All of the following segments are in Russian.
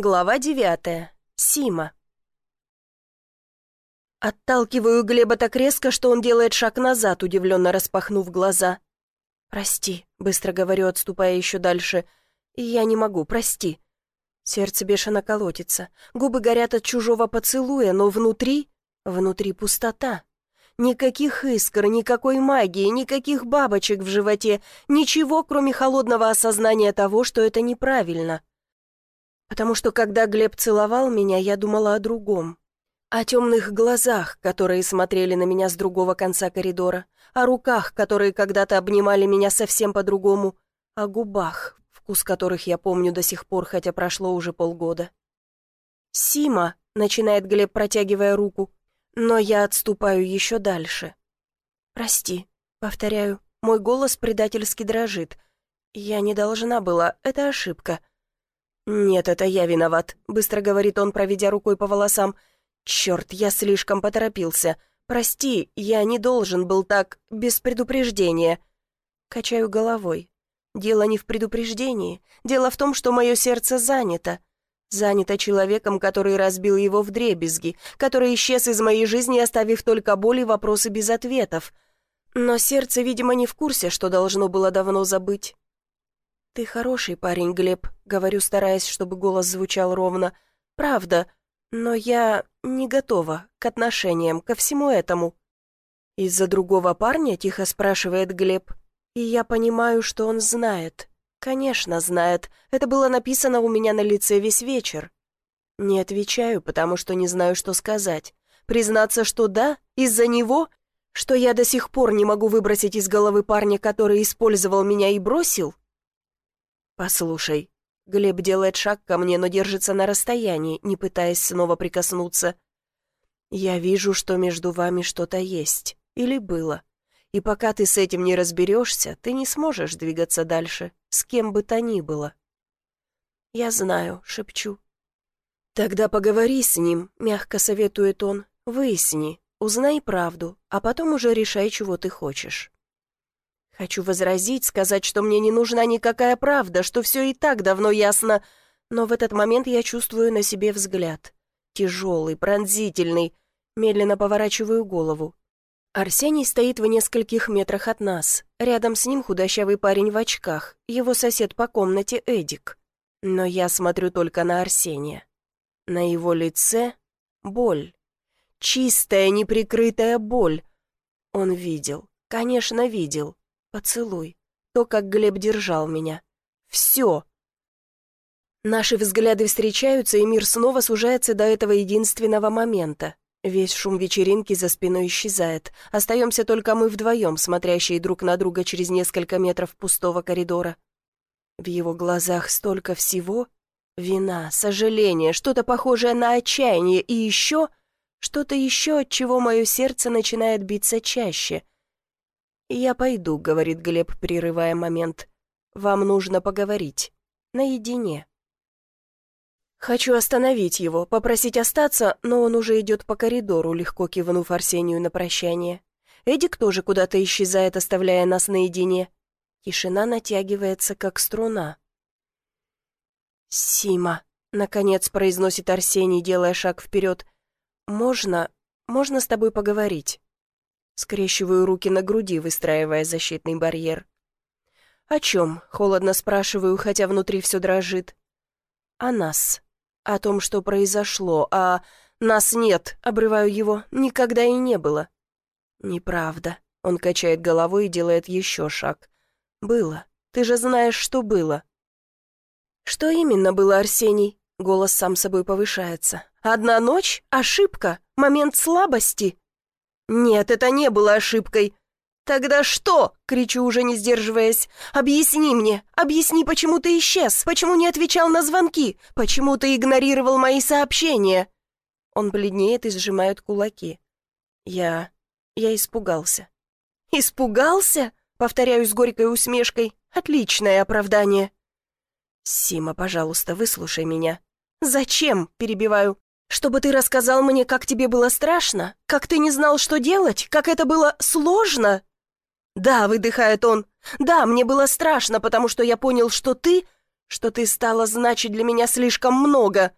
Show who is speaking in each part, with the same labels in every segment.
Speaker 1: Глава девятая. Сима. Отталкиваю Глеба так резко, что он делает шаг назад, удивленно распахнув глаза. «Прости», — быстро говорю, отступая еще дальше. «Я не могу, прости». Сердце бешено колотится, губы горят от чужого поцелуя, но внутри... Внутри пустота. Никаких искр, никакой магии, никаких бабочек в животе, ничего, кроме холодного осознания того, что это неправильно. Потому что когда Глеб целовал меня, я думала о другом. О темных глазах, которые смотрели на меня с другого конца коридора, о руках, которые когда-то обнимали меня совсем по-другому, о губах, вкус которых я помню до сих пор, хотя прошло уже полгода. «Сима», — начинает Глеб, протягивая руку, но я отступаю еще дальше. «Прости», — повторяю, мой голос предательски дрожит. «Я не должна была, это ошибка». «Нет, это я виноват», — быстро говорит он, проведя рукой по волосам. «Черт, я слишком поторопился. Прости, я не должен был так, без предупреждения». Качаю головой. Дело не в предупреждении. Дело в том, что мое сердце занято. Занято человеком, который разбил его в дребезги, который исчез из моей жизни, оставив только боль и вопросы без ответов. Но сердце, видимо, не в курсе, что должно было давно забыть. «Ты хороший парень, Глеб», — говорю, стараясь, чтобы голос звучал ровно. «Правда, но я не готова к отношениям, ко всему этому». «Из-за другого парня?» — тихо спрашивает Глеб. И я понимаю, что он знает. Конечно, знает. Это было написано у меня на лице весь вечер. Не отвечаю, потому что не знаю, что сказать. Признаться, что да, из-за него, что я до сих пор не могу выбросить из головы парня, который использовал меня и бросил, «Послушай». Глеб делает шаг ко мне, но держится на расстоянии, не пытаясь снова прикоснуться. «Я вижу, что между вами что-то есть. Или было. И пока ты с этим не разберешься, ты не сможешь двигаться дальше, с кем бы то ни было». «Я знаю», — шепчу. «Тогда поговори с ним», — мягко советует он. «Выясни, узнай правду, а потом уже решай, чего ты хочешь». Хочу возразить, сказать, что мне не нужна никакая правда, что все и так давно ясно, но в этот момент я чувствую на себе взгляд. Тяжелый, пронзительный. Медленно поворачиваю голову. Арсений стоит в нескольких метрах от нас. Рядом с ним худощавый парень в очках, его сосед по комнате Эдик. Но я смотрю только на Арсения. На его лице боль. Чистая, неприкрытая боль. Он видел, конечно, видел. Поцелуй. То, как Глеб держал меня. Все. Наши взгляды встречаются, и мир снова сужается до этого единственного момента. Весь шум вечеринки за спиной исчезает. Остаемся только мы вдвоем, смотрящие друг на друга через несколько метров пустого коридора. В его глазах столько всего. Вина, сожаление, что-то похожее на отчаяние и еще... Что-то еще, от чего мое сердце начинает биться чаще — «Я пойду», — говорит Глеб, прерывая момент. «Вам нужно поговорить. Наедине». Хочу остановить его, попросить остаться, но он уже идет по коридору, легко кивнув Арсению на прощание. Эдик тоже куда-то исчезает, оставляя нас наедине. Тишина натягивается, как струна. «Сима», — наконец произносит Арсений, делая шаг вперед. «Можно... можно с тобой поговорить?» Скрещиваю руки на груди, выстраивая защитный барьер. «О чем?» — холодно спрашиваю, хотя внутри все дрожит. «О нас. О том, что произошло. А нас нет», — обрываю его, — «никогда и не было». «Неправда». Он качает головой и делает еще шаг. «Было. Ты же знаешь, что было». «Что именно было, Арсений?» Голос сам собой повышается. «Одна ночь? Ошибка? Момент слабости?» «Нет, это не было ошибкой». «Тогда что?» — кричу, уже не сдерживаясь. «Объясни мне! Объясни, почему ты исчез? Почему не отвечал на звонки? Почему ты игнорировал мои сообщения?» Он бледнеет и сжимает кулаки. «Я... я испугался». «Испугался?» — повторяю с горькой усмешкой. «Отличное оправдание». «Сима, пожалуйста, выслушай меня». «Зачем?» — перебиваю. Чтобы ты рассказал мне, как тебе было страшно? Как ты не знал, что делать? Как это было сложно?» «Да», — выдыхает он. «Да, мне было страшно, потому что я понял, что ты... что ты стала значить для меня слишком много».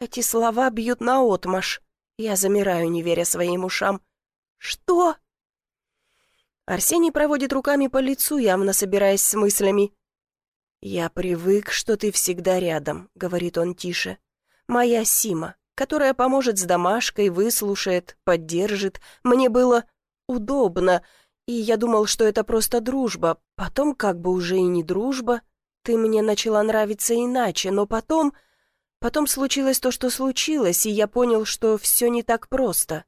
Speaker 1: Эти слова бьют наотмашь. Я замираю, не веря своим ушам. «Что?» Арсений проводит руками по лицу, явно собираясь с мыслями. «Я привык, что ты всегда рядом», — говорит он тише. «Моя Сима, которая поможет с домашкой, выслушает, поддержит. Мне было удобно, и я думал, что это просто дружба. Потом как бы уже и не дружба. Ты мне начала нравиться иначе, но потом... Потом случилось то, что случилось, и я понял, что все не так просто.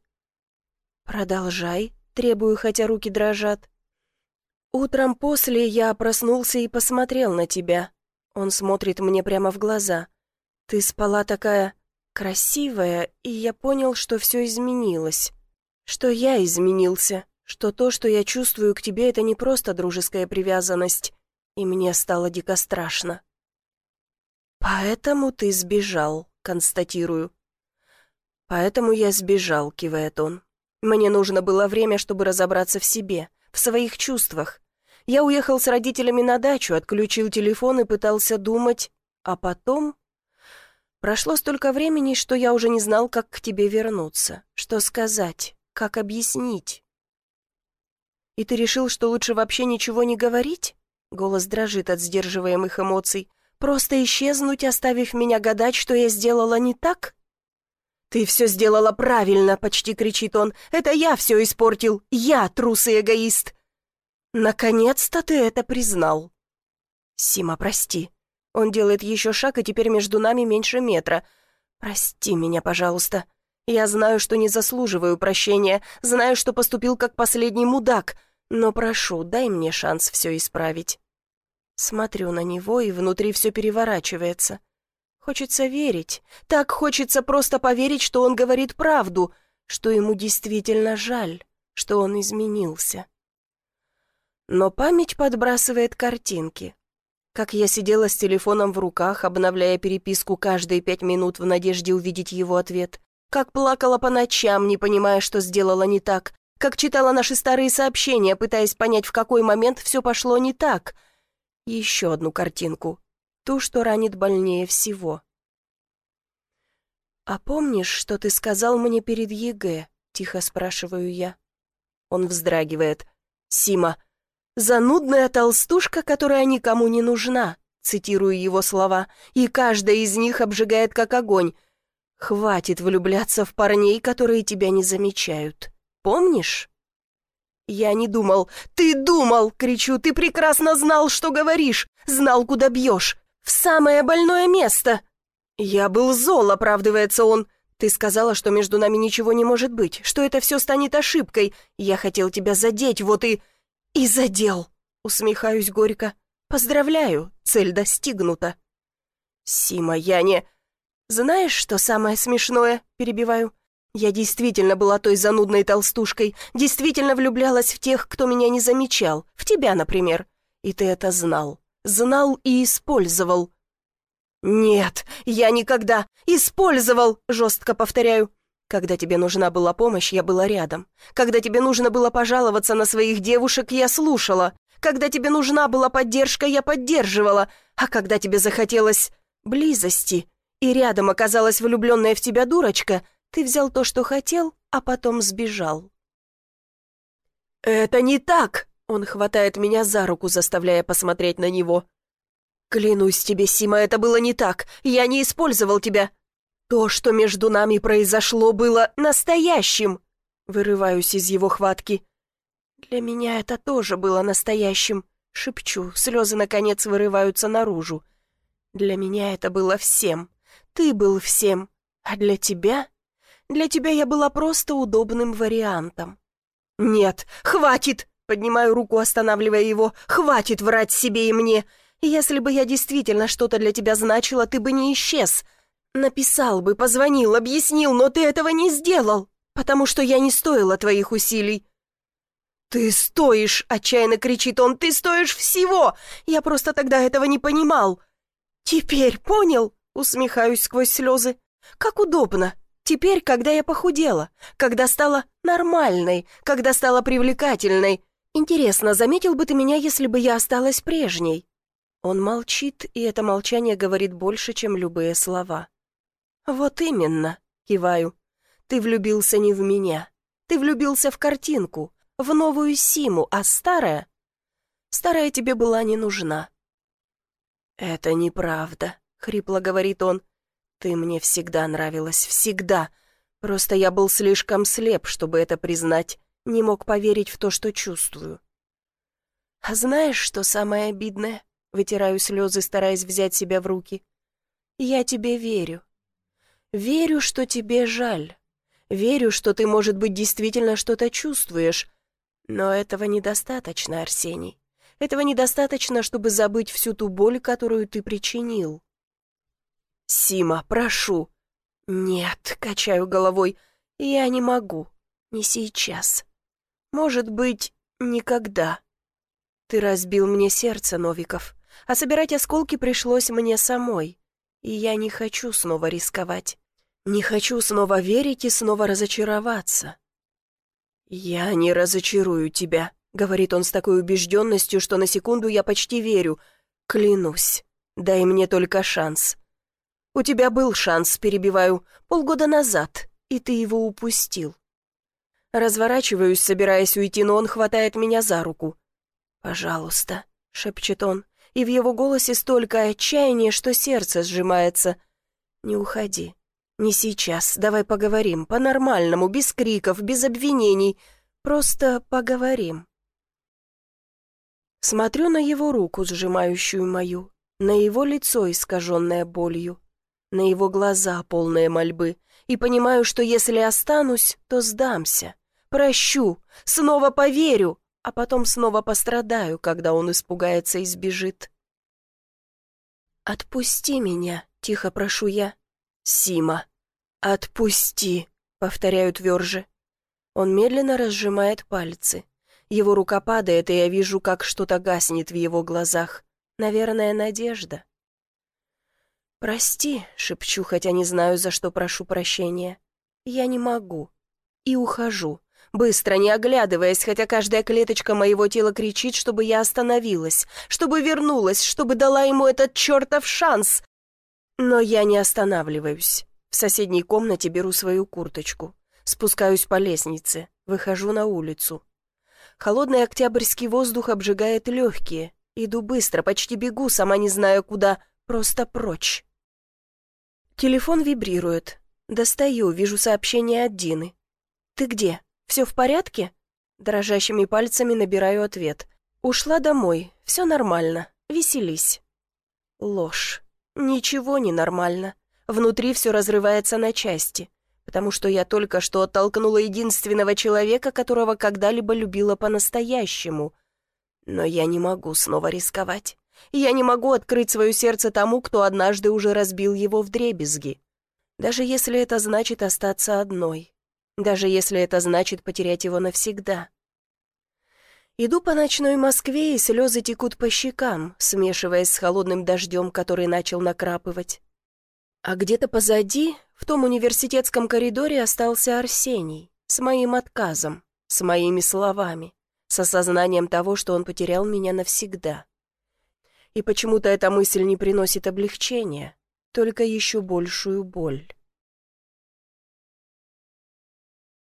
Speaker 1: Продолжай, требую, хотя руки дрожат. Утром после я проснулся и посмотрел на тебя. Он смотрит мне прямо в глаза. Ты спала такая красивая, и я понял, что все изменилось. Что я изменился, что то, что я чувствую к тебе, это не просто дружеская привязанность, и мне стало дико страшно. «Поэтому ты сбежал», — констатирую. «Поэтому я сбежал», — кивает он. «Мне нужно было время, чтобы разобраться в себе, в своих чувствах. Я уехал с родителями на дачу, отключил телефон и пытался думать, а потом...» Прошло столько времени, что я уже не знал, как к тебе вернуться, что сказать, как объяснить. «И ты решил, что лучше вообще ничего не говорить?» Голос дрожит от сдерживаемых эмоций. «Просто исчезнуть, оставив меня гадать, что я сделала не так?» «Ты все сделала правильно!» — почти кричит он. «Это я все испортил! Я трус и эгоист!» «Наконец-то ты это признал!» «Сима, прости!» Он делает еще шаг, и теперь между нами меньше метра. «Прости меня, пожалуйста!» Я знаю, что не заслуживаю прощения, знаю, что поступил как последний мудак, но прошу, дай мне шанс все исправить. Смотрю на него, и внутри все переворачивается. Хочется верить. Так хочется просто поверить, что он говорит правду, что ему действительно жаль, что он изменился. Но память подбрасывает картинки. Как я сидела с телефоном в руках, обновляя переписку каждые пять минут в надежде увидеть его ответ. Как плакала по ночам, не понимая, что сделала не так как читала наши старые сообщения, пытаясь понять, в какой момент все пошло не так. Еще одну картинку. Ту, что ранит больнее всего. «А помнишь, что ты сказал мне перед ЕГЭ?» — тихо спрашиваю я. Он вздрагивает. «Сима, занудная толстушка, которая никому не нужна», — цитирую его слова, «и каждая из них обжигает как огонь. Хватит влюбляться в парней, которые тебя не замечают». Помнишь?» «Я не думал. Ты думал!» — кричу. «Ты прекрасно знал, что говоришь. Знал, куда бьешь. В самое больное место!» «Я был зол», — оправдывается он. «Ты сказала, что между нами ничего не может быть, что это все станет ошибкой. Я хотел тебя задеть, вот и...» «И задел!» — усмехаюсь горько. «Поздравляю, цель достигнута». «Сима, я не...» «Знаешь, что самое смешное?» — перебиваю. Я действительно была той занудной толстушкой, действительно влюблялась в тех, кто меня не замечал, в тебя, например. И ты это знал. Знал и использовал. «Нет, я никогда использовал!» — жестко повторяю. Когда тебе нужна была помощь, я была рядом. Когда тебе нужно было пожаловаться на своих девушек, я слушала. Когда тебе нужна была поддержка, я поддерживала. А когда тебе захотелось близости, и рядом оказалась влюбленная в тебя дурочка — ты взял то, что хотел, а потом сбежал». «Это не так!» — он хватает меня за руку, заставляя посмотреть на него. «Клянусь тебе, Сима, это было не так. Я не использовал тебя. То, что между нами произошло, было настоящим!» Вырываюсь из его хватки. «Для меня это тоже было настоящим», — шепчу, слезы, наконец, вырываются наружу. «Для меня это было всем. Ты был всем. А для тебя для тебя я была просто удобным вариантом». «Нет, хватит!» — поднимаю руку, останавливая его. «Хватит врать себе и мне! Если бы я действительно что-то для тебя значила, ты бы не исчез. Написал бы, позвонил, объяснил, но ты этого не сделал, потому что я не стоила твоих усилий». «Ты стоишь!» — отчаянно кричит он. «Ты стоишь всего! Я просто тогда этого не понимал!» «Теперь понял?» — усмехаюсь сквозь слезы. «Как удобно! Теперь, когда я похудела, когда стала нормальной, когда стала привлекательной. Интересно, заметил бы ты меня, если бы я осталась прежней? Он молчит, и это молчание говорит больше, чем любые слова. «Вот именно», — киваю. «Ты влюбился не в меня. Ты влюбился в картинку, в новую Симу, а старая...» «Старая тебе была не нужна». «Это неправда», — хрипло говорит он. «Ты мне всегда нравилась, всегда. Просто я был слишком слеп, чтобы это признать, не мог поверить в то, что чувствую». «А знаешь, что самое обидное?» Вытираю слезы, стараясь взять себя в руки. «Я тебе верю. Верю, что тебе жаль. Верю, что ты, может быть, действительно что-то чувствуешь. Но этого недостаточно, Арсений. Этого недостаточно, чтобы забыть всю ту боль, которую ты причинил». «Сима, прошу». «Нет», — качаю головой, — «я не могу. Не сейчас. Может быть, никогда». «Ты разбил мне сердце, Новиков а собирать осколки пришлось мне самой. И я не хочу снова рисковать. Не хочу снова верить и снова разочароваться. «Я не разочарую тебя», — говорит он с такой убежденностью, что на секунду я почти верю. «Клянусь, дай мне только шанс». «У тебя был шанс, перебиваю, полгода назад, и ты его упустил». Разворачиваюсь, собираясь уйти, но он хватает меня за руку. «Пожалуйста», — шепчет он, и в его голосе столько отчаяния, что сердце сжимается. «Не уходи. Не сейчас. Давай поговорим. По-нормальному, без криков, без обвинений. Просто поговорим». Смотрю на его руку, сжимающую мою, на его лицо, искаженное болью, на его глаза, полные мольбы, и понимаю, что если останусь, то сдамся, прощу, снова поверю, а потом снова пострадаю, когда он испугается и сбежит. «Отпусти меня», — тихо прошу я. «Сима, отпусти», — повторяю тверже. Он медленно разжимает пальцы. Его рука падает, и я вижу, как что-то гаснет в его глазах. Наверное, надежда. «Прости», — шепчу, хотя не знаю, за что прошу прощения. «Я не могу». И ухожу быстро, не оглядываясь, хотя каждая клеточка моего тела кричит, чтобы я остановилась, чтобы вернулась, чтобы дала ему этот чертов шанс. Но я не останавливаюсь. В соседней комнате беру свою курточку. Спускаюсь по лестнице, выхожу на улицу. Холодный октябрьский воздух обжигает легкие. Иду быстро, почти бегу, сама не знаю куда, просто прочь. Телефон вибрирует. Достаю, вижу сообщение от Дины. «Ты где?» «Все в порядке?» Дрожащими пальцами набираю ответ. «Ушла домой. Все нормально. Веселись». Ложь. Ничего не нормально. Внутри все разрывается на части, потому что я только что оттолкнула единственного человека, которого когда-либо любила по-настоящему. Но я не могу снова рисковать. Я не могу открыть свое сердце тому, кто однажды уже разбил его в дребезги. Даже если это значит остаться одной даже если это значит потерять его навсегда. Иду по ночной Москве, и слезы текут по щекам, смешиваясь с холодным дождем, который начал накрапывать. А где-то позади, в том университетском коридоре, остался Арсений, с моим отказом, с моими словами, с осознанием того, что он потерял меня навсегда. И почему-то эта мысль не приносит облегчения, только еще большую боль.